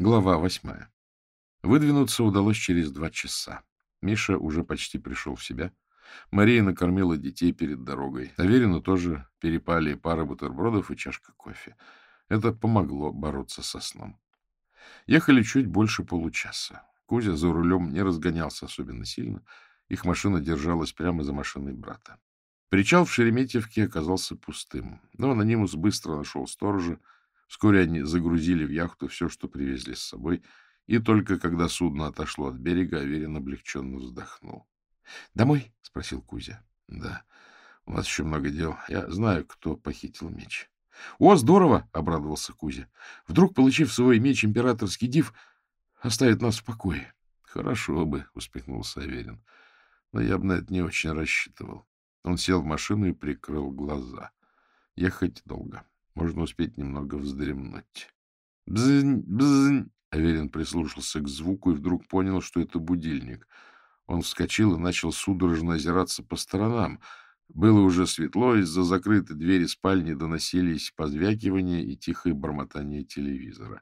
Глава восьмая. Выдвинуться удалось через два часа. Миша уже почти пришел в себя. Мария накормила детей перед дорогой. Аверину тоже перепали пара бутербродов и чашка кофе. Это помогло бороться со сном. Ехали чуть больше получаса. Кузя за рулем не разгонялся особенно сильно. Их машина держалась прямо за машиной брата. Причал в Шереметьевке оказался пустым, но анонимус быстро нашел сторожа. Вскоре они загрузили в яхту все, что привезли с собой, и только когда судно отошло от берега, Аверин облегченно вздохнул. — Домой? — спросил Кузя. — Да. У нас еще много дел. Я знаю, кто похитил меч. — О, здорово! — обрадовался Кузя. — Вдруг, получив свой меч, императорский див оставит нас в покое. — Хорошо бы, — усмехнулся Аверин. — Но я бы на это не очень рассчитывал. Он сел в машину и прикрыл глаза. Ехать долго. Можно успеть немного вздремнуть. Бзынь, бзынь. Аверин прислушался к звуку и вдруг понял, что это будильник. Он вскочил и начал судорожно озираться по сторонам. Было уже светло, из-за закрытой двери спальни доносились позвякивания и тихое бормотание телевизора.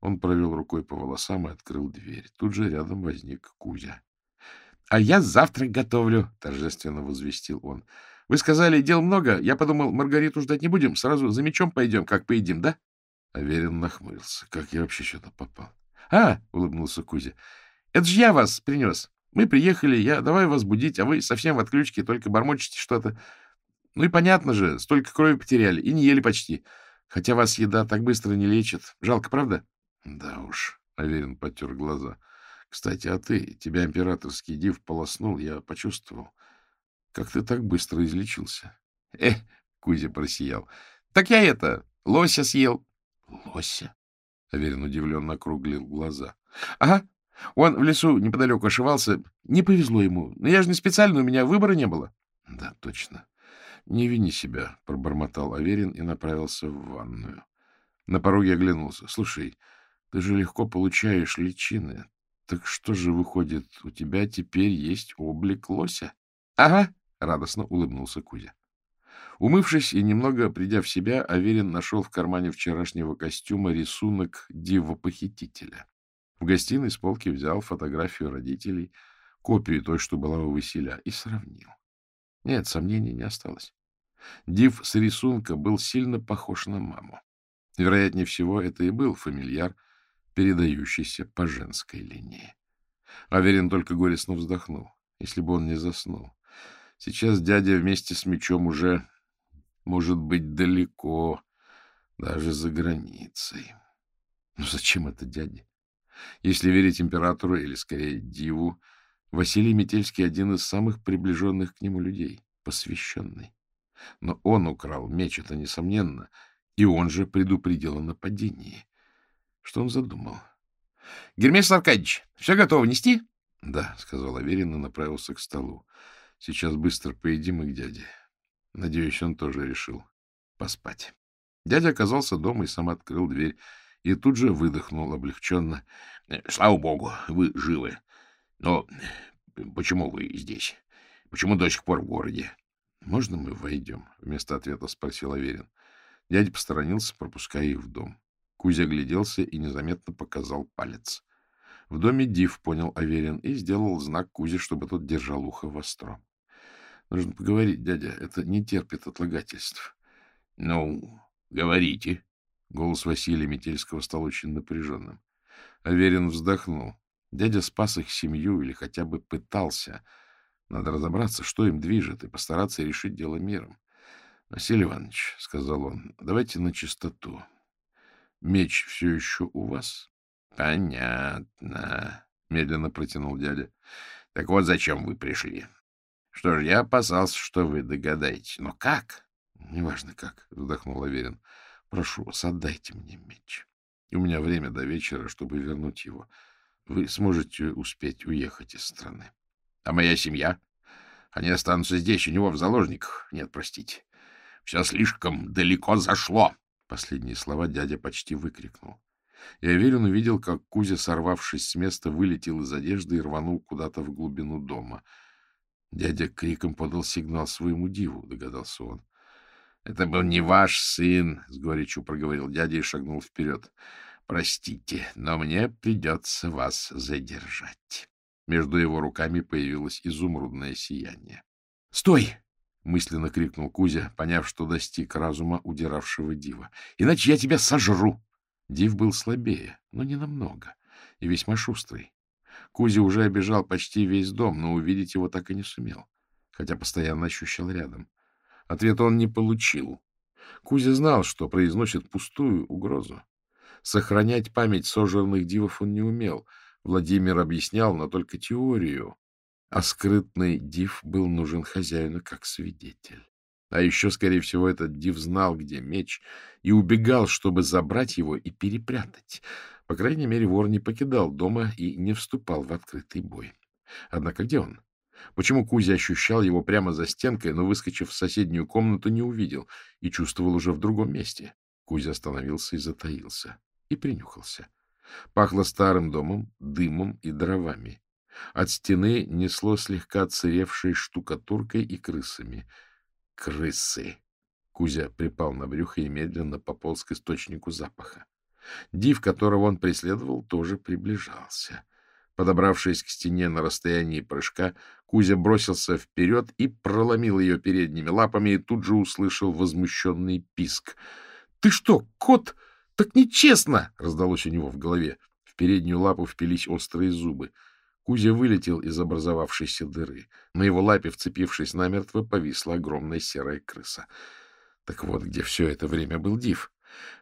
Он провел рукой по волосам и открыл дверь. Тут же рядом возник Кузя. — А я завтрак готовлю, — торжественно возвестил он. — Вы сказали, дел много. Я подумал, Маргариту ждать не будем. Сразу за мечом пойдем, как поедим, да? Аверин нахмурился. Как я вообще сюда попал? — А, — улыбнулся Кузя, — это же я вас принес. Мы приехали, я давай вас будить, а вы совсем в отключке, только бормочете что-то. Ну и понятно же, столько крови потеряли и не ели почти. Хотя вас еда так быстро не лечит. Жалко, правда? — Да уж, — Аверин потер глаза. — кстати, а ты, тебя императорский див полоснул, я почувствовал. Как ты так быстро излечился? — Эх, — Кузя просиял. — Так я это, лося съел. — Лося? — Аверин удивленно округлил глаза. — Ага, он в лесу неподалеку ошивался. Не повезло ему. Но я же не специально, у меня выбора не было. — Да, точно. Не вини себя, — пробормотал Аверин и направился в ванную. На пороге оглянулся. — Слушай, ты же легко получаешь личины. Так что же выходит, у тебя теперь есть облик лося? — Ага, — радостно улыбнулся Кузя. Умывшись и немного придя в себя, Аверин нашел в кармане вчерашнего костюма рисунок дива-похитителя. В гостиной с полки взял фотографию родителей, копию той, что была у Василя, и сравнил. Нет, сомнений не осталось. Див с рисунка был сильно похож на маму. Вероятнее всего, это и был фамильяр — передающийся по женской линии. Аверин только горестно вздохнул, если бы он не заснул. Сейчас дядя вместе с мечом уже может быть далеко, даже за границей. Но зачем это дяде? Если верить императору, или скорее диву, Василий Метельский один из самых приближенных к нему людей, посвященный. Но он украл меч, это несомненно, и он же предупредил о нападении. Что он задумал? — Гермес Аркадьевич, все готово нести? — Да, — сказал Аверин и направился к столу. — Сейчас быстро поедим и к дяде. Надеюсь, он тоже решил поспать. Дядя оказался дома и сам открыл дверь, и тут же выдохнул облегченно. — Слава богу, вы живы. Но почему вы здесь? Почему до сих пор в городе? — Можно мы войдем? — вместо ответа спросил Аверин. Дядя посторонился, пропуская их в дом. Кузя огляделся и незаметно показал палец. В доме Див понял Аверин и сделал знак Кузе, чтобы тот держал ухо востро. — Нужно поговорить, дядя. Это не терпит отлагательств. — Ну, говорите. Голос Василия Метельского стал очень напряженным. Аверин вздохнул. Дядя спас их семью или хотя бы пытался. Надо разобраться, что им движет, и постараться решить дело миром. — Василий Иванович, — сказал он, — давайте на чистоту. Меч все еще у вас? — Понятно, — медленно протянул дядя. — Так вот зачем вы пришли. Что ж, я опасался, что вы догадаетесь. Но как? — Неважно как, — вздохнул Аверин. — Прошу вас, отдайте мне меч. У меня время до вечера, чтобы вернуть его. Вы сможете успеть уехать из страны. — А моя семья? Они останутся здесь, у него в заложниках. Нет, простите. Все слишком далеко зашло. Последние слова дядя почти выкрикнул. И Аверин увидел, как Кузя, сорвавшись с места, вылетел из одежды и рванул куда-то в глубину дома. Дядя криком подал сигнал своему диву, догадался он. — Это был не ваш сын, — с горечью проговорил дядя и шагнул вперед. — Простите, но мне придется вас задержать. Между его руками появилось изумрудное сияние. — Стой! — мысленно крикнул Кузя, поняв, что достиг разума удиравшего дива. — Иначе я тебя сожру! Див был слабее, но не намного, и весьма шустрый. Кузя уже обежал почти весь дом, но увидеть его так и не сумел, хотя постоянно ощущал рядом. Ответа он не получил. Кузя знал, что произносит пустую угрозу. Сохранять память сожранных дивов он не умел. Владимир объяснял, но только теорию. А скрытный див был нужен хозяину как свидетель. А еще, скорее всего, этот див знал, где меч, и убегал, чтобы забрать его и перепрятать. По крайней мере, вор не покидал дома и не вступал в открытый бой. Однако где он? Почему Кузя ощущал его прямо за стенкой, но, выскочив в соседнюю комнату, не увидел и чувствовал уже в другом месте? Кузя остановился и затаился, и принюхался. Пахло старым домом, дымом и дровами. От стены несло слегка отсыревшей штукатуркой и крысами. Крысы! Кузя припал на брюхо и медленно пополз к источнику запаха. Див, которого он преследовал, тоже приближался. Подобравшись к стене на расстоянии прыжка, Кузя бросился вперед и проломил ее передними лапами и тут же услышал возмущенный писк. — Ты что, кот? Так нечестно! — раздалось у него в голове. В переднюю лапу впились острые зубы. Кузя вылетел из образовавшейся дыры. На его лапе, вцепившись намертво, повисла огромная серая крыса. Так вот, где все это время был Див.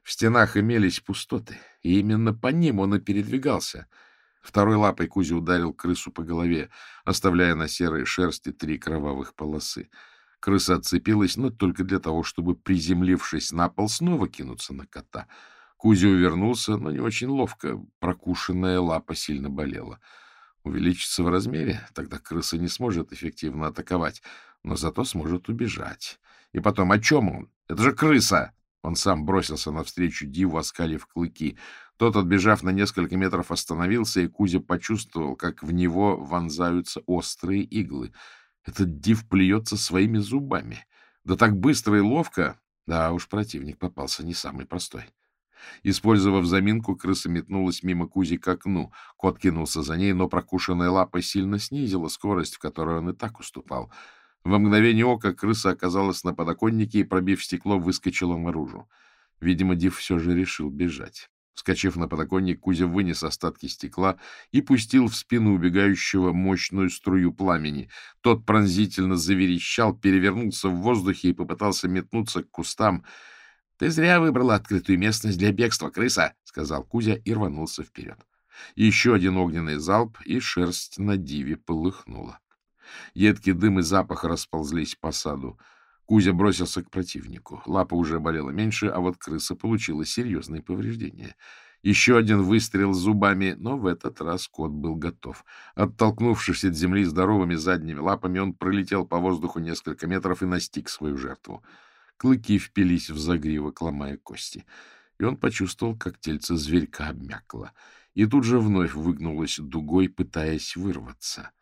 В стенах имелись пустоты, и именно по ним он и передвигался. Второй лапой Кузя ударил крысу по голове, оставляя на серой шерсти три кровавых полосы. Крыса отцепилась, но только для того, чтобы, приземлившись на пол, снова кинуться на кота. Кузя увернулся, но не очень ловко. Прокушенная лапа сильно болела. Увеличится в размере, тогда крыса не сможет эффективно атаковать, но зато сможет убежать. И потом, о чем он? Это же крыса! Он сам бросился навстречу Диву, оскалив клыки. Тот, отбежав на несколько метров, остановился, и Кузя почувствовал, как в него вонзаются острые иглы. Этот Див плюется своими зубами. Да так быстро и ловко. Да уж, противник попался не самый простой. Использовав заминку, крыса метнулась мимо Кузи к окну. Кот кинулся за ней, но прокушенная лапа сильно снизила скорость, в которой он и так уступал. Во мгновение ока крыса оказалась на подоконнике и, пробив стекло, выскочила наружу. Видимо, Див все же решил бежать. Вскочив на подоконник, Кузя вынес остатки стекла и пустил в спину убегающего мощную струю пламени. Тот пронзительно заверещал, перевернулся в воздухе и попытался метнуться к кустам. — Ты зря выбрала открытую местность для бегства, крыса! — сказал Кузя и рванулся вперед. Еще один огненный залп, и шерсть на диве полыхнула. Едкий дым и запах расползлись по саду. Кузя бросился к противнику. Лапа уже болела меньше, а вот крыса получила серьезные повреждения. Еще один выстрел зубами, но в этот раз кот был готов. Оттолкнувшись от земли здоровыми задними лапами, он пролетел по воздуху несколько метров и настиг свою жертву. Клыки впились в загривок, ломая кости. И он почувствовал, как тельце зверька обмякло. И тут же вновь выгнулось дугой, пытаясь вырваться.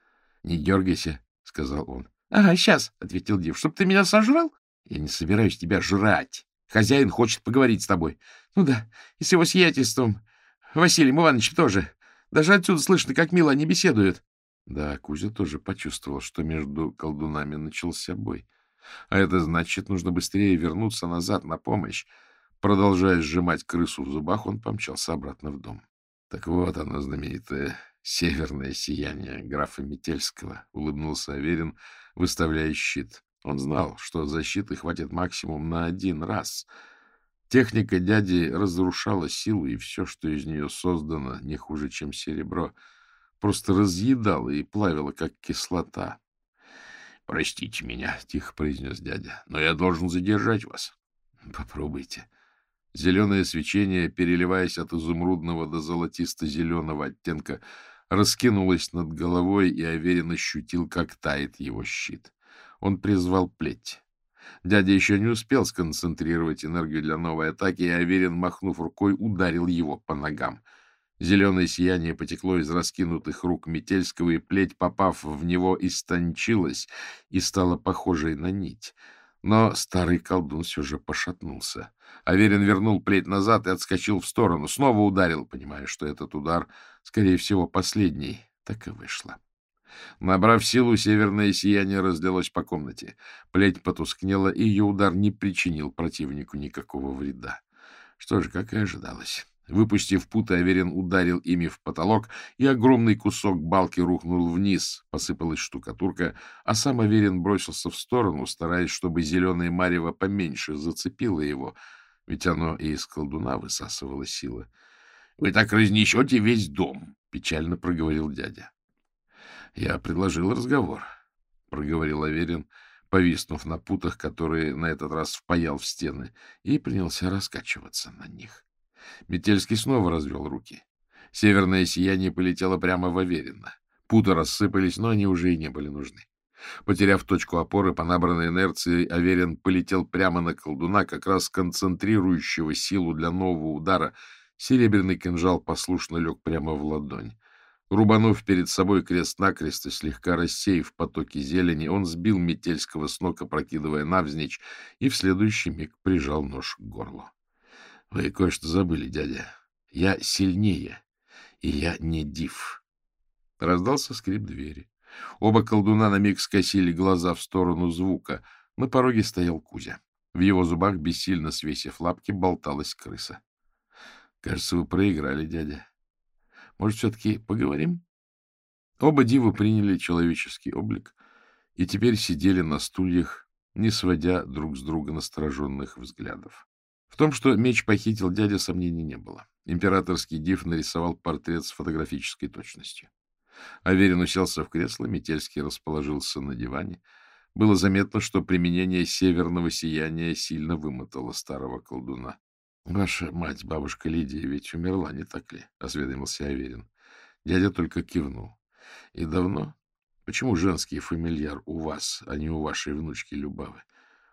Не дергайся, — сказал он. — Ага, сейчас, — ответил Див, — чтоб ты меня сожрал? Я не собираюсь тебя жрать. Хозяин хочет поговорить с тобой. Ну да, и с его сиятельством. Василием Ивановичем тоже. Даже отсюда слышно, как мило они беседуют. Да, Кузя тоже почувствовал, что между колдунами начался бой. А это значит, нужно быстрее вернуться назад на помощь. Продолжая сжимать крысу в зубах, он помчался обратно в дом. Так вот оно, знаменитое северное сияние графа Метельского, — улыбнулся Аверин, выставляя щит. Он знал, что защиты хватит максимум на один раз. Техника дяди разрушала силу, и все, что из нее создано, не хуже, чем серебро, просто разъедало и плавило, как кислота. — Простите меня, — тихо произнес дядя, — но я должен задержать вас. — Попробуйте. Зеленое свечение, переливаясь от изумрудного до золотисто-зеленого оттенка, раскинулась над головой, и Аверин ощутил, как тает его щит. Он призвал плеть. Дядя еще не успел сконцентрировать энергию для новой атаки, и Аверин, махнув рукой, ударил его по ногам. Зеленое сияние потекло из раскинутых рук Метельского, и плеть, попав в него, истончилась и стала похожей на нить. Но старый колдун все же пошатнулся — Аверин вернул плеть назад и отскочил в сторону. Снова ударил, понимая, что этот удар, скорее всего, последний. Так и вышло. Набрав силу, северное сияние разлилось по комнате. Плеть потускнела, и ее удар не причинил противнику никакого вреда. Что же, как и ожидалось. Выпустив путы, Аверин ударил ими в потолок, и огромный кусок балки рухнул вниз, посыпалась штукатурка, а сам Аверин бросился в сторону, стараясь, чтобы зеленое марево поменьше зацепило его, ведь оно и из колдуна высасывало силы. — Вы так разнесете весь дом, — печально проговорил дядя. — Я предложил разговор, — проговорил Аверин, повиснув на путах, которые на этот раз впаял в стены, и принялся раскачиваться на них. Метельский снова развел руки. Северное сияние полетело прямо в Аверина. Путы рассыпались, но они уже и не были нужны. Потеряв точку опоры по набранной инерции, Аверин полетел прямо на колдуна, как раз концентрирующего силу для нового удара. Серебряный кинжал послушно лег прямо в ладонь. Рубанув перед собой крест-накрест и слегка рассеяв потоки зелени, он сбил Метельского с ног, опрокидывая навзничь, и в следующий миг прижал нож к горлу. — Вы кое-что забыли, дядя. Я сильнее, и я не див. Раздался скрип двери. Оба колдуна на миг скосили глаза в сторону звука. На пороге стоял Кузя. В его зубах, бессильно свесив лапки, болталась крыса. — Кажется, вы проиграли, дядя. Может, все-таки поговорим? Оба дива приняли человеческий облик и теперь сидели на стульях, не сводя друг с друга настороженных взглядов. В том, что меч похитил дядя, сомнений не было. Императорский див нарисовал портрет с фотографической точностью. Аверин уселся в кресло, Метельский расположился на диване. Было заметно, что применение северного сияния сильно вымотало старого колдуна. — Ваша мать, бабушка Лидия, ведь умерла, не так ли? — осведомился Аверин. Дядя только кивнул. — И давно? Почему женский фамильяр у вас, а не у вашей внучки Любавы?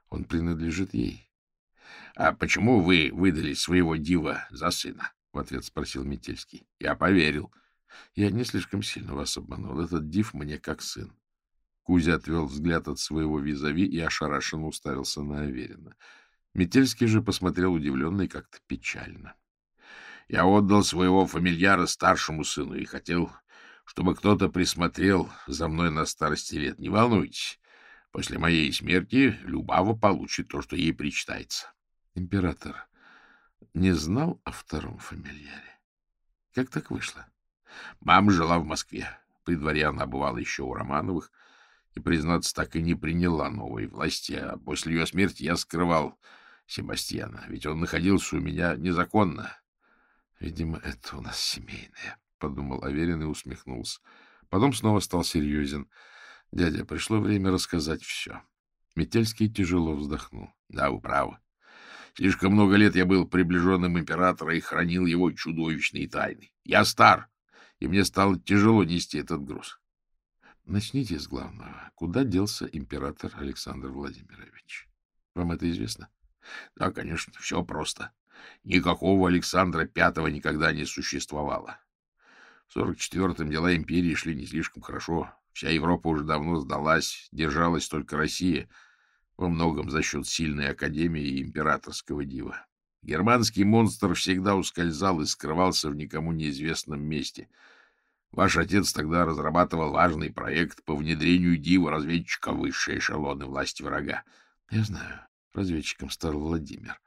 Он принадлежит ей. — А почему вы выдали своего дива за сына? — в ответ спросил Метельский. — Я поверил. — Я не слишком сильно вас обманул. Этот див мне как сын. Кузя отвел взгляд от своего визави и ошарашенно уставился на Аверина. Метельский же посмотрел удивленно и как-то печально. — Я отдал своего фамильяра старшему сыну и хотел, чтобы кто-то присмотрел за мной на старости лет. Не волнуйтесь, после моей смерти Любава получит то, что ей причитается. Император не знал о втором фамильяре. Как так вышло? Мама жила в Москве. При дворе она бывала еще у Романовых и, признаться, так и не приняла новой власти, а после ее смерти я скрывал Себастьяна, ведь он находился у меня незаконно. Видимо, это у нас семейное, — подумал Аверин и усмехнулся. Потом снова стал серьезен. Дядя, пришло время рассказать все. Метельский тяжело вздохнул. — Да, вы правы. Слишком много лет я был приближенным императора и хранил его чудовищные тайны. Я стар, и мне стало тяжело нести этот груз. Начните с главного. Куда делся император Александр Владимирович? Вам это известно? Да, конечно, все просто. Никакого Александра Пятого никогда не существовало. В сорок четвертом дела империи шли не слишком хорошо. Вся Европа уже давно сдалась, держалась только Россия — во многом за счет сильной академии и императорского дива. Германский монстр всегда ускользал и скрывался в никому неизвестном месте. Ваш отец тогда разрабатывал важный проект по внедрению дива-разведчика в высшие эшелоны власти врага. Я знаю, разведчиком стал Владимир,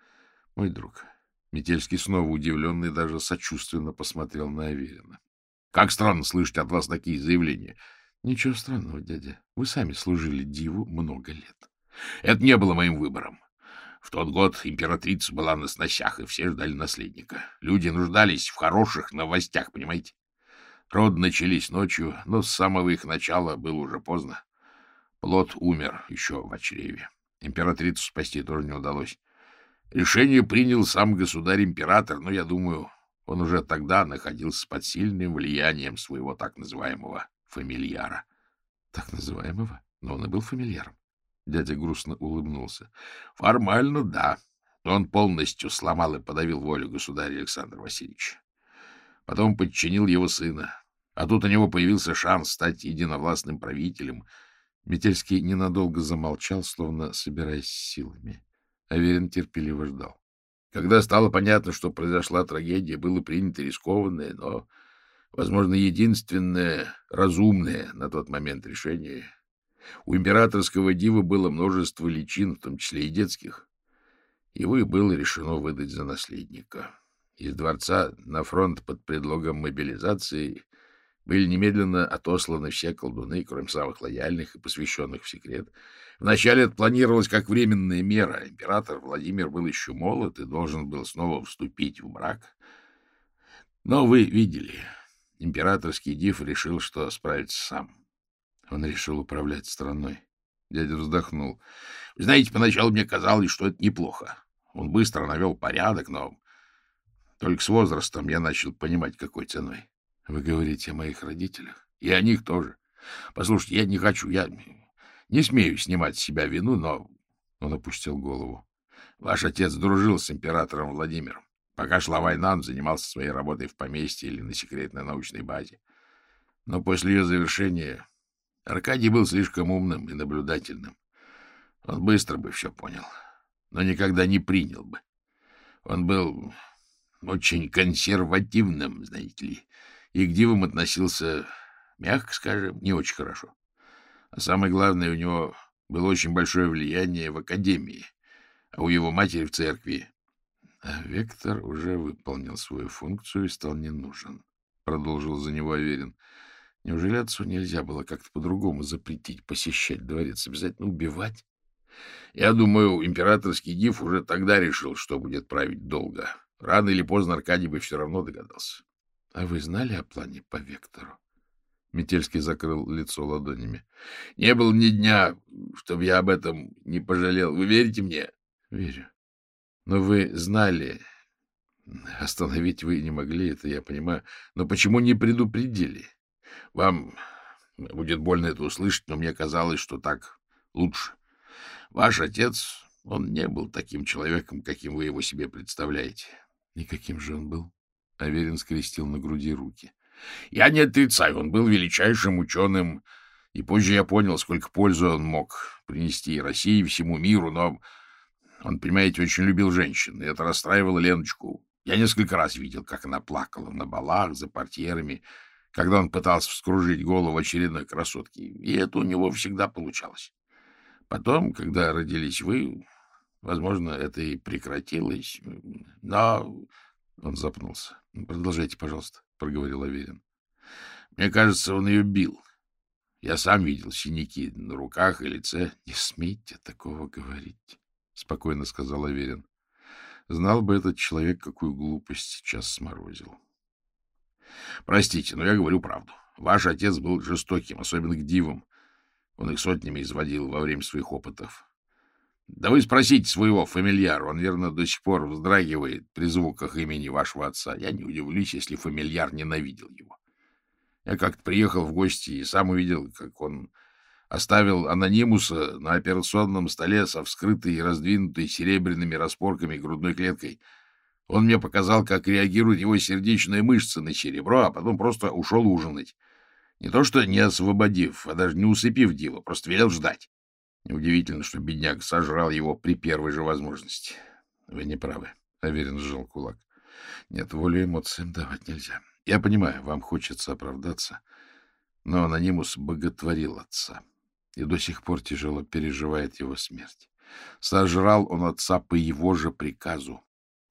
мой друг. Метельский снова удивленный даже сочувственно посмотрел на Аверина. — Как странно слышать от вас такие заявления. — Ничего странного, дядя. Вы сами служили диву много лет. Это не было моим выбором. В тот год императрица была на сносях, и все ждали наследника. Люди нуждались в хороших новостях, понимаете? Роды начались ночью, но с самого их начала было уже поздно. Плод умер еще в чреве. Императрицу спасти тоже не удалось. Решение принял сам государь-император, но, я думаю, он уже тогда находился под сильным влиянием своего так называемого фамильяра. Так называемого? Но он и был фамильяром. Дядя грустно улыбнулся. — Формально, да. Но он полностью сломал и подавил волю государя Александра Васильевича. Потом подчинил его сына. А тут у него появился шанс стать единовластным правителем. Метельский ненадолго замолчал, словно собираясь силами. Аверин терпеливо ждал. Когда стало понятно, что произошла трагедия, было принято рискованное, но, возможно, единственное разумное на тот момент решение. У императорского дива было множество личин, в том числе и детских. Его и было решено выдать за наследника. Из дворца на фронт под предлогом мобилизации были немедленно отосланы все колдуны, кроме самых лояльных и посвященных в секрет. Вначале это планировалось как временная мера. Император Владимир был еще молод и должен был снова вступить в брак. Но вы видели, императорский див решил, что справится сам. Он решил управлять страной. Дядя вздохнул. Знаете, поначалу мне казалось, что это неплохо. Он быстро навел порядок, но только с возрастом я начал понимать, какой ценой. Вы говорите о моих родителях? И о них тоже. Послушайте, я не хочу, я не смею снимать с себя вину, но... Он опустил голову. Ваш отец дружил с императором Владимиром. Пока шла война, он занимался своей работой в поместье или на секретной научной базе. Но после ее завершения Аркадий был слишком умным и наблюдательным. Он быстро бы все понял, но никогда не принял бы. Он был очень консервативным, знаете ли, и к дивам относился, мягко скажем, не очень хорошо. А самое главное, у него было очень большое влияние в академии, а у его матери в церкви. А Вектор уже выполнил свою функцию и стал не нужен, — продолжил за него Аверин. Неужели отцу нельзя было как-то по-другому запретить посещать дворец, обязательно убивать? Я думаю, императорский див уже тогда решил, что будет править долго. Рано или поздно Аркадий бы все равно догадался. — А вы знали о плане по Вектору? Метельский закрыл лицо ладонями. — Не было ни дня, чтобы я об этом не пожалел. Вы верите мне? — Верю. Но вы знали... Остановить вы не могли, это я понимаю. Но почему не предупредили? Вам будет больно это услышать, но мне казалось, что так лучше. Ваш отец, он не был таким человеком, каким вы его себе представляете. И каким же он был? Аверин скрестил на груди руки. Я не отрицаю, он был величайшим ученым, и позже я понял, сколько пользы он мог принести России, и всему миру, но он, понимаете, очень любил женщин, и это расстраивало Леночку. Я несколько раз видел, как она плакала на балах, за портьерами, когда он пытался вскружить голову очередной красотки, и это у него всегда получалось. Потом, когда родились вы, возможно, это и прекратилось, но он запнулся. — Продолжайте, пожалуйста, — проговорил Аверин. — Мне кажется, он ее бил. Я сам видел синяки на руках и лице. — Не смейте такого говорить, — спокойно сказал Аверин. Знал бы этот человек, какую глупость сейчас сморозил. — Простите, но я говорю правду. Ваш отец был жестоким, особенно к дивам. Он их сотнями изводил во время своих опытов. Да вы спросите своего фамильяра, он, верно, до сих пор вздрагивает при звуках имени вашего отца. Я не удивлюсь, если фамильяр ненавидел его. Я как-то приехал в гости и сам увидел, как он оставил анонимуса на операционном столе со вскрытой и раздвинутой серебряными распорками грудной клеткой. Он мне показал, как реагируют его сердечные мышцы на серебро, а потом просто ушел ужинать. Не то что не освободив, а даже не усыпив Дива, просто велел ждать. Неудивительно, что бедняк сожрал его при первой же возможности. Вы не правы, — Аверин сжал кулак. Нет, волю эмоциям давать нельзя. Я понимаю, вам хочется оправдаться, но анонимус боготворил отца и до сих пор тяжело переживает его смерть. Сожрал он отца по его же приказу.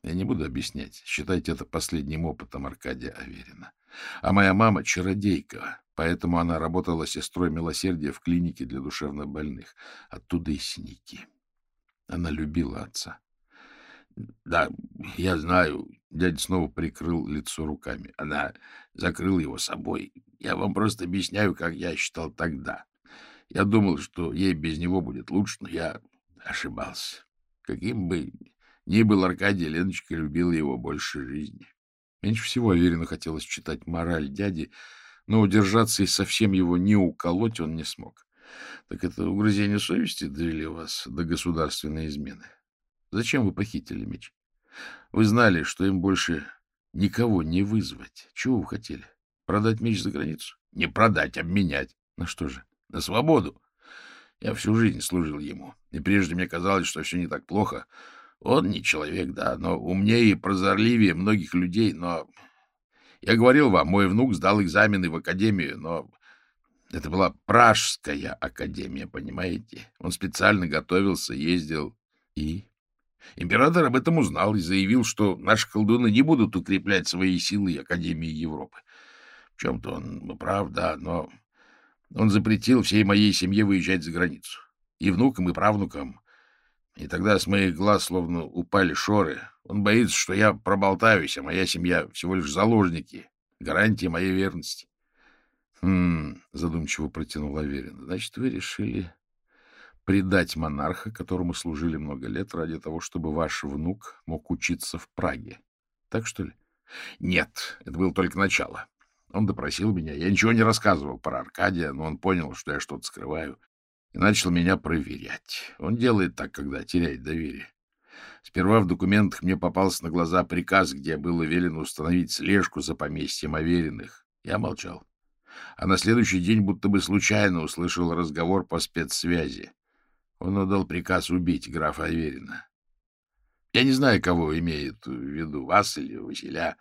Я не буду объяснять. Считайте это последним опытом Аркадия Аверина. А моя мама — чародейка, поэтому она работала сестрой милосердия в клинике для душевнобольных. Оттуда и синяки. Она любила отца. — Да, я знаю. Дядя снова прикрыл лицо руками. Она закрыла его собой. Я вам просто объясняю, как я считал тогда. Я думал, что ей без него будет лучше, но я ошибался. Каким бы ни был Аркадий, Леночка любила его больше жизни. Меньше всего Аверину хотелось читать мораль дяди, но удержаться и совсем его не уколоть он не смог. Так это угрызение совести довели вас до государственной измены. Зачем вы похитили меч? Вы знали, что им больше никого не вызвать. Чего вы хотели? Продать меч за границу? Не продать, обменять. На что же? На свободу. Я всю жизнь служил ему. И прежде мне казалось, что все не так плохо. Он не человек, да, но умнее и прозорливее многих людей, но... Я говорил вам, мой внук сдал экзамены в академию, но это была Пражская академия, понимаете? Он специально готовился, ездил и... Император об этом узнал и заявил, что наши колдуны не будут укреплять свои силы Академии Европы. В чем-то он прав, да, но он запретил всей моей семье выезжать за границу. И внукам, и правнукам. И тогда с моих глаз словно упали шоры. Он боится, что я проболтаюсь, а моя семья всего лишь заложники, гарантия моей верности. Хм, задумчиво протянул Аверин. Значит, вы решили предать монарха, которому служили много лет, ради того, чтобы ваш внук мог учиться в Праге. Так что ли? Нет, это было только начало. Он допросил меня. Я ничего не рассказывал про Аркадия, но он понял, что я что-то скрываю, и начал меня проверять. Он делает так, когда теряет доверие. Сперва в документах мне попался на глаза приказ, где было велено установить слежку за поместьем Авериных. Я молчал. А на следующий день будто бы случайно услышал разговор по спецсвязи. Он отдал приказ убить графа Аверина. Я не знаю, кого имеет в виду, вас или Василя,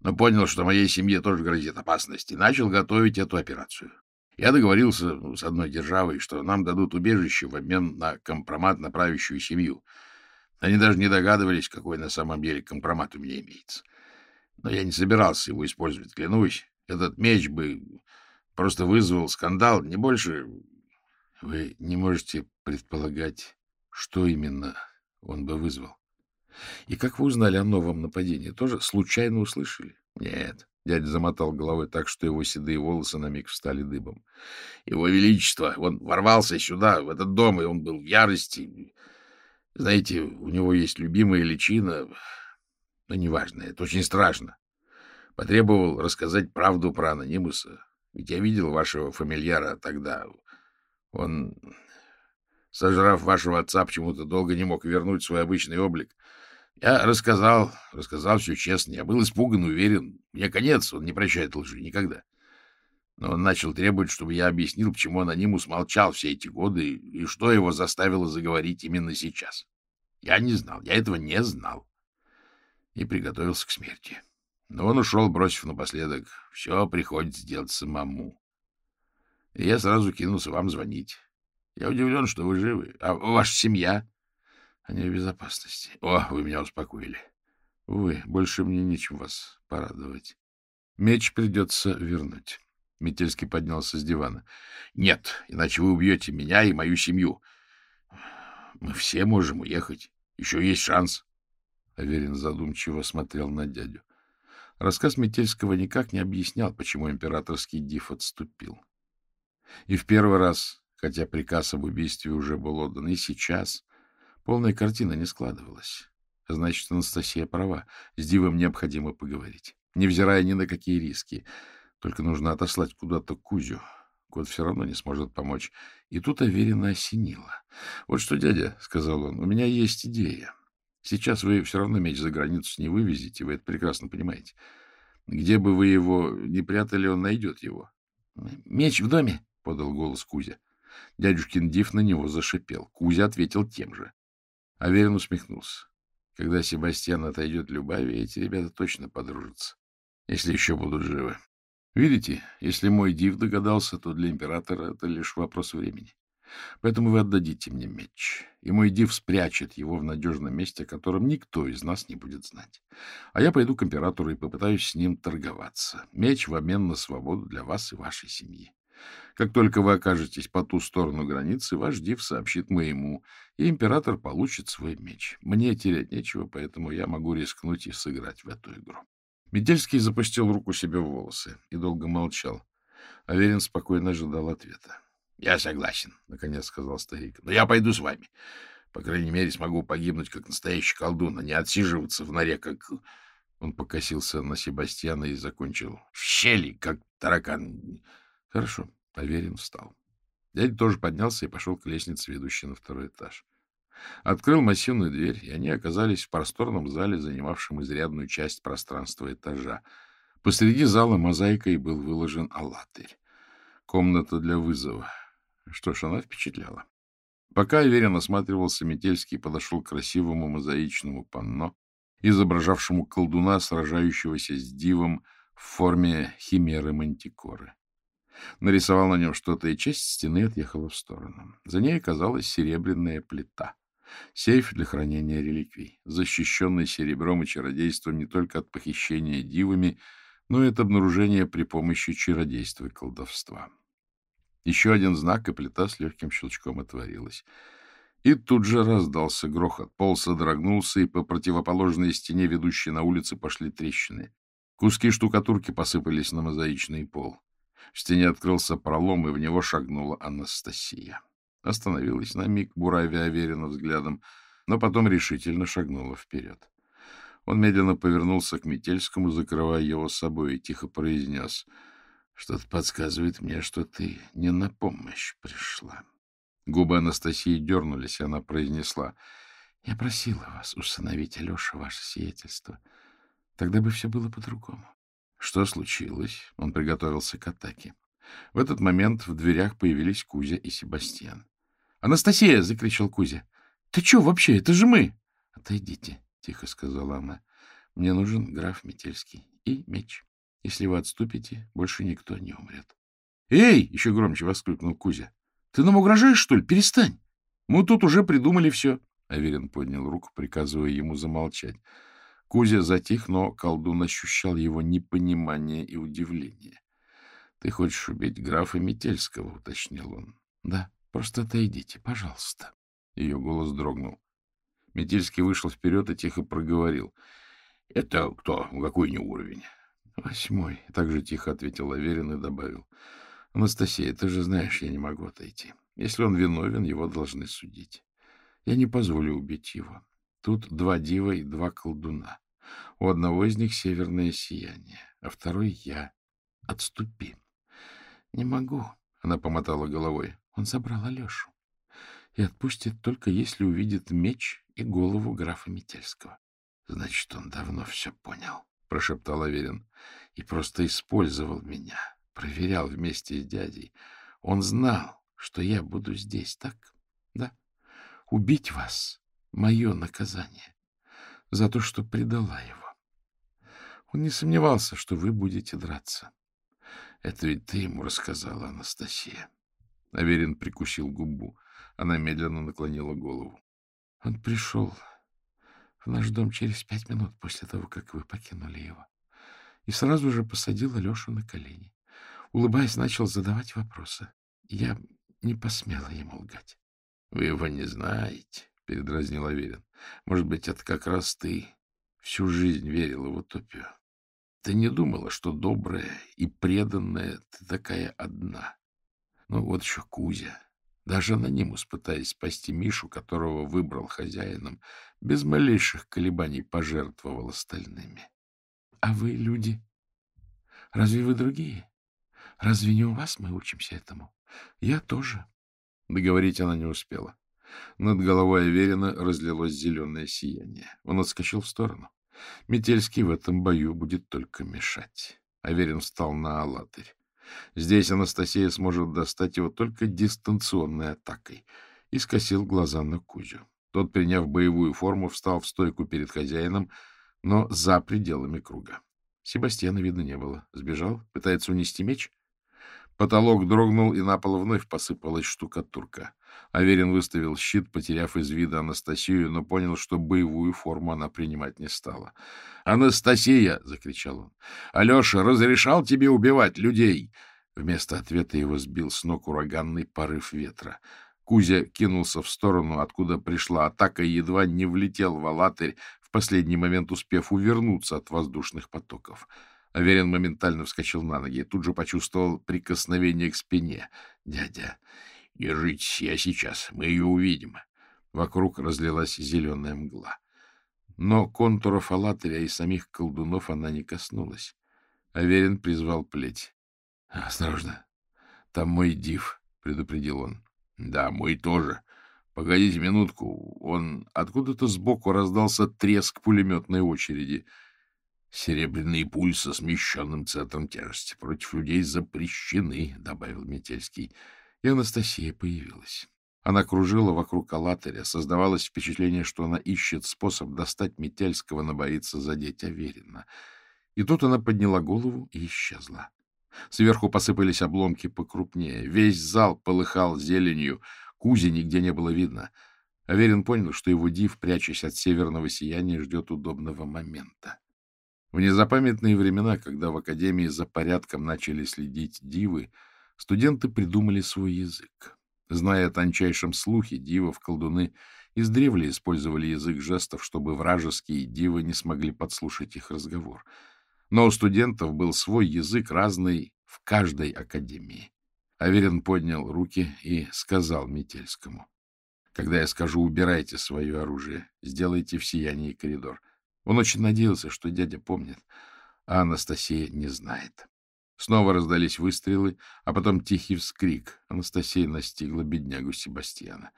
но понял, что моей семье тоже грозит опасность, и начал готовить эту операцию. Я договорился с одной державой, что нам дадут убежище в обмен на компромат на правящую семью. Они даже не догадывались, какой на самом деле компромат у меня имеется. Но я не собирался его использовать, клянусь. Этот меч бы просто вызвал скандал, не больше. Вы не можете предполагать, что именно он бы вызвал. И как вы узнали о новом нападении? Тоже случайно услышали? Нет. Дядя замотал головой так, что его седые волосы на миг встали дыбом. Его Величество, он ворвался сюда, в этот дом, и он был в ярости. Знаете, у него есть любимая личина, но неважно, это очень страшно. Потребовал рассказать правду про анонимуса. Ведь я видел вашего фамильяра тогда. Он, сожрав вашего отца, почему-то долго не мог вернуть свой обычный облик. Я рассказал, рассказал все честно. Я был испуган, уверен. Мне конец, он не прощает лжи никогда. Но он начал требовать, чтобы я объяснил, почему анонимус молчал все эти годы и что его заставило заговорить именно сейчас. Я не знал, я этого не знал. И приготовился к смерти. Но он ушел, бросив напоследок. Все приходится делать самому. И я сразу кинулся вам звонить. Я удивлен, что вы живы. А ваша семья? Они в безопасности. О, вы меня успокоили. Увы, больше мне нечем вас порадовать. Меч придется вернуть. Метельский поднялся с дивана. — Нет, иначе вы убьете меня и мою семью. Мы все можем уехать. Еще есть шанс. Аверин задумчиво смотрел на дядю. Рассказ Метельского никак не объяснял, почему императорский диф отступил. И в первый раз, хотя приказ об убийстве уже был отдан, и сейчас Полная картина не складывалась. Значит, Анастасия права. С Дивом необходимо поговорить. Невзирая ни на какие риски. Только нужно отослать куда-то Кузю. Кот все равно не сможет помочь. И тут Аверина осенила. — Вот что, дядя, — сказал он, — у меня есть идея. Сейчас вы все равно меч за границу не вывезете, вы это прекрасно понимаете. Где бы вы его не прятали, он найдет его. — Меч в доме, — подал голос Кузя. Дядюшкин Див на него зашипел. Кузя ответил тем же. Аверин усмехнулся. Когда Себастьян отойдет Любави, эти ребята точно подружатся, если еще будут живы. Видите, если мой див догадался, то для императора это лишь вопрос времени. Поэтому вы отдадите мне меч, и мой див спрячет его в надежном месте, о котором никто из нас не будет знать. А я пойду к императору и попытаюсь с ним торговаться. Меч в обмен на свободу для вас и вашей семьи. Как только вы окажетесь по ту сторону границы, ваш див сообщит моему, и император получит свой меч. Мне терять нечего, поэтому я могу рискнуть и сыграть в эту игру. Медельский запустил руку себе в волосы и долго молчал. Аверин спокойно ожидал ответа. — Я согласен, — наконец сказал старик. — Но я пойду с вами. По крайней мере, смогу погибнуть, как настоящий колдун, а не отсиживаться в норе, как... Он покосился на Себастьяна и закончил. — В щели, как таракан. — Хорошо. Аверин встал. Дядя тоже поднялся и пошел к лестнице, ведущей на второй этаж. Открыл массивную дверь, и они оказались в просторном зале, занимавшем изрядную часть пространства этажа. Посреди зала мозаикой был выложен аллатырь. Комната для вызова. Что ж, она впечатляла. Пока Аверин осматривался, Метельский подошел к красивому мозаичному панно, изображавшему колдуна, сражающегося с дивом в форме химеры мантикоры. Нарисовал на нем что-то, и часть стены отъехала в сторону. За ней оказалась серебряная плита. Сейф для хранения реликвий, защищенный серебром и чародейством не только от похищения дивами, но и от обнаружения при помощи чародейства и колдовства. Еще один знак, и плита с легким щелчком отворилась. И тут же раздался грохот. Пол содрогнулся, и по противоположной стене, ведущей на улице, пошли трещины. Куски штукатурки посыпались на мозаичный пол. В стене открылся пролом, и в него шагнула Анастасия. Остановилась на миг, буравя Аверина взглядом, но потом решительно шагнула вперед. Он медленно повернулся к Метельскому, закрывая его собой, и тихо произнес — что-то подсказывает мне, что ты не на помощь пришла. Губы Анастасии дернулись, и она произнесла. — Я просила вас усыновить Алеша, ваше сиятельство. Тогда бы все было по-другому. Что случилось? Он приготовился к атаке. В этот момент в дверях появились Кузя и Себастьян. «Анастасия — закричал Кузя. — Ты что вообще? Это же мы! — Отойдите, — тихо сказала она. — Мне нужен граф Метельский и меч. Если вы отступите, больше никто не умрет. — Эй! — еще громче воскликнул Кузя. — Ты нам угрожаешь, что ли? Перестань! Мы тут уже придумали все. Аверин поднял руку, приказывая ему замолчать. Кузя затих, но колдун ощущал его непонимание и удивление. — Ты хочешь убить графа Метельского? — уточнил он. — Да, просто отойдите, пожалуйста. Ее голос дрогнул. Метельский вышел вперед и тихо проговорил. — Это кто? Какой не уровень? — Восьмой, — так же тихо ответил Аверин и добавил. — Анастасия, ты же знаешь, я не могу отойти. Если он виновен, его должны судить. Я не позволю убить его. Тут два дива и два колдуна. У одного из них северное сияние, а второй — я. Отступи. — Не могу, — она помотала головой. Он забрал Алешу и отпустит только если увидит меч и голову графа Метельского. Значит, он давно все понял прошептал Аверин, — и просто использовал меня, проверял вместе с дядей. Он знал, что я буду здесь, так? Да. Убить вас — мое наказание за то, что предала его. Он не сомневался, что вы будете драться. Это ведь ты ему рассказала, Анастасия. Аверин прикусил губу. Она медленно наклонила голову. Он пришел в наш дом через пять минут после того, как вы покинули его. И сразу же посадил Алешу на колени. Улыбаясь, начал задавать вопросы. Я не посмела ему лгать. — Вы его не знаете, — передразнил Аверин. — Может быть, это как раз ты всю жизнь верила в утопию. Ты не думала, что добрая и преданная ты такая одна. Ну, вот еще Кузя. Даже анонимус, пытаясь спасти Мишу, которого выбрал хозяином, без малейших колебаний пожертвовал остальными. — А вы люди? Разве вы другие? Разве не у вас мы учимся этому? Я тоже. Договорить она не успела. Над головой Аверина разлилось зеленое сияние. Он отскочил в сторону. Метельский в этом бою будет только мешать. Аверин встал на алатырь. Здесь Анастасия сможет достать его только дистанционной атакой. И скосил глаза на Кузю. Тот, приняв боевую форму, встал в стойку перед хозяином, но за пределами круга. Себастьяна видно не было. Сбежал? Пытается унести меч? Потолок дрогнул, и на пол вновь посыпалась штукатурка. Аверин выставил щит, потеряв из вида Анастасию, но понял, что боевую форму она принимать не стала. «Анастасия!» — закричал он. «Алеша разрешал тебе убивать людей!» Вместо ответа его сбил с ног ураганный порыв ветра. Кузя кинулся в сторону, откуда пришла атака, и едва не влетел в алатырь, в последний момент успев увернуться от воздушных потоков. Аверин моментально вскочил на ноги и тут же почувствовал прикосновение к спине. «Дядя, держитесь, я сейчас, мы ее увидим». Вокруг разлилась зеленая мгла. Но контуров Алатыря и самих колдунов она не коснулась. Аверин призвал плеть. — Осторожно, там мой див, — предупредил он. — Да, мой тоже. Погодите минутку. Он откуда-то сбоку раздался треск пулеметной очереди. Серебряные пуль со смещенным центром тяжести против людей запрещены, — добавил Метельский. И Анастасия появилась. Она кружила вокруг Алатыря. Создавалось впечатление, что она ищет способ достать Метельского, но боится задеть Аверина. И тут она подняла голову и исчезла. Сверху посыпались обломки покрупнее. Весь зал полыхал зеленью. Кузи нигде не было видно. Аверин понял, что его див, прячась от северного сияния, ждет удобного момента. В незапамятные времена, когда в Академии за порядком начали следить дивы, студенты придумали свой язык. Зная о тончайшем слухе, дивов-колдуны издревле использовали язык жестов, чтобы вражеские дивы не смогли подслушать их разговор. Но у студентов был свой язык, разный в каждой академии. Аверин поднял руки и сказал Метельскому. «Когда я скажу, убирайте свое оружие, сделайте в сиянии коридор». Он очень надеялся, что дядя помнит, а Анастасия не знает. Снова раздались выстрелы, а потом тихий вскрик. Анастасия настигла беднягу Себастьяна.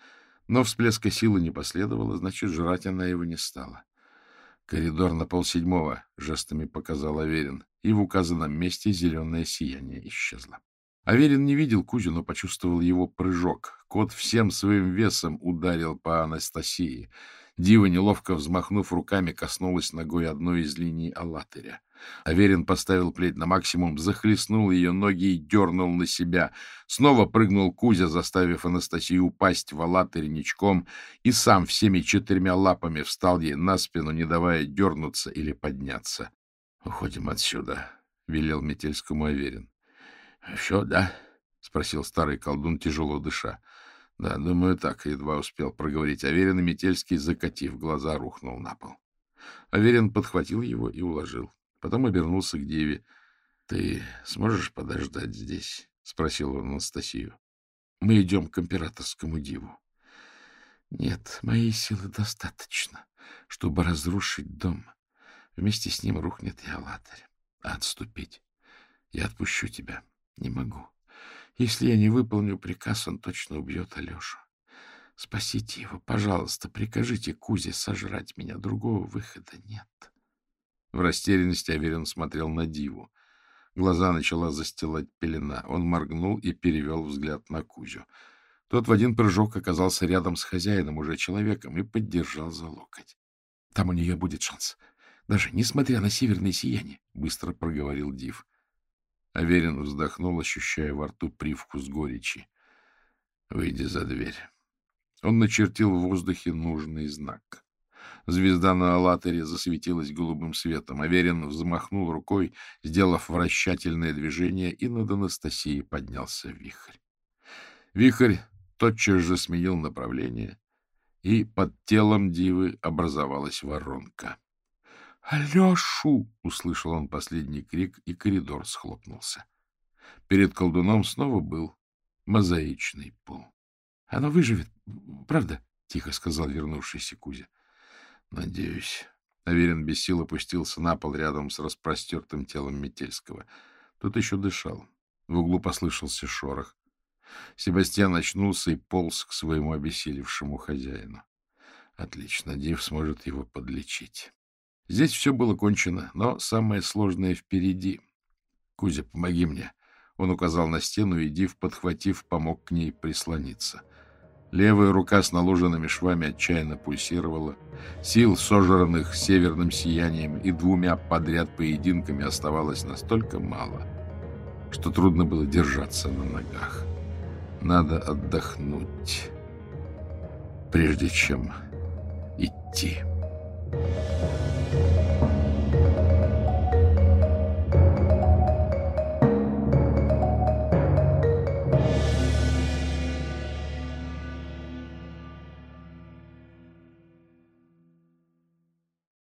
Но всплеска силы не последовало, значит, жрать она его не стала. «Коридор на полседьмого», — жестами показал Аверин, и в указанном месте зеленое сияние исчезло. Аверин не видел Кузю, но почувствовал его прыжок. Кот всем своим весом ударил по Анастасии. Дива, неловко взмахнув руками, коснулась ногой одной из линий Аллатыря. Аверин поставил плеть на максимум, захлестнул ее ноги и дернул на себя. Снова прыгнул Кузя, заставив Анастасию упасть в Аллатырь ничком, и сам всеми четырьмя лапами встал ей на спину, не давая дернуться или подняться. — Уходим отсюда, — велел Метельскому Аверин. — Все, да? — спросил старый колдун, тяжело дыша. — Да, думаю, так, — едва успел проговорить Аверин, и Метельский, закатив глаза, рухнул на пол. Аверин подхватил его и уложил. Потом обернулся к деве. — Ты сможешь подождать здесь? — спросил он Анастасию. — Мы идем к императорскому диву. — Нет, моей силы достаточно, чтобы разрушить дом. Вместе с ним рухнет и Алатарь. А отступить? Я отпущу тебя. Не могу. Если я не выполню приказ, он точно убьет Алешу. Спасите его, пожалуйста, прикажите Кузе сожрать меня. Другого выхода нет. В растерянности Аверин смотрел на Диву. Глаза начала застилать пелена. Он моргнул и перевел взгляд на Кузю. Тот в один прыжок оказался рядом с хозяином, уже человеком, и поддержал за локоть. — Там у нее будет шанс. Даже несмотря на северное сияние, — быстро проговорил Див. Аверин вздохнул, ощущая во рту привкус горечи. «Выйди за дверь». Он начертил в воздухе нужный знак. Звезда на Аллатере засветилась голубым светом. Аверин взмахнул рукой, сделав вращательное движение, и над Анастасией поднялся вихрь. Вихрь тотчас же сменил направление, и под телом дивы образовалась воронка. «Алешу!» — услышал он последний крик, и коридор схлопнулся. Перед колдуном снова был мозаичный пол. — Оно выживет, правда? — тихо сказал вернувшийся Кузя. — Надеюсь. Аверин без сил опустился на пол рядом с распростертым телом Метельского. Тут еще дышал. В углу послышался шорох. Себастьян очнулся и полз к своему обессилевшему хозяину. Отлично, Див сможет его подлечить. Здесь все было кончено, но самое сложное впереди. — Кузя, помоги мне. Он указал на стену, и Див, подхватив, помог к ней прислониться. Левая рука с наложенными швами отчаянно пульсировала. Сил, сожранных северным сиянием и двумя подряд поединками, оставалось настолько мало, что трудно было держаться на ногах. Надо отдохнуть, прежде чем идти. Thank you.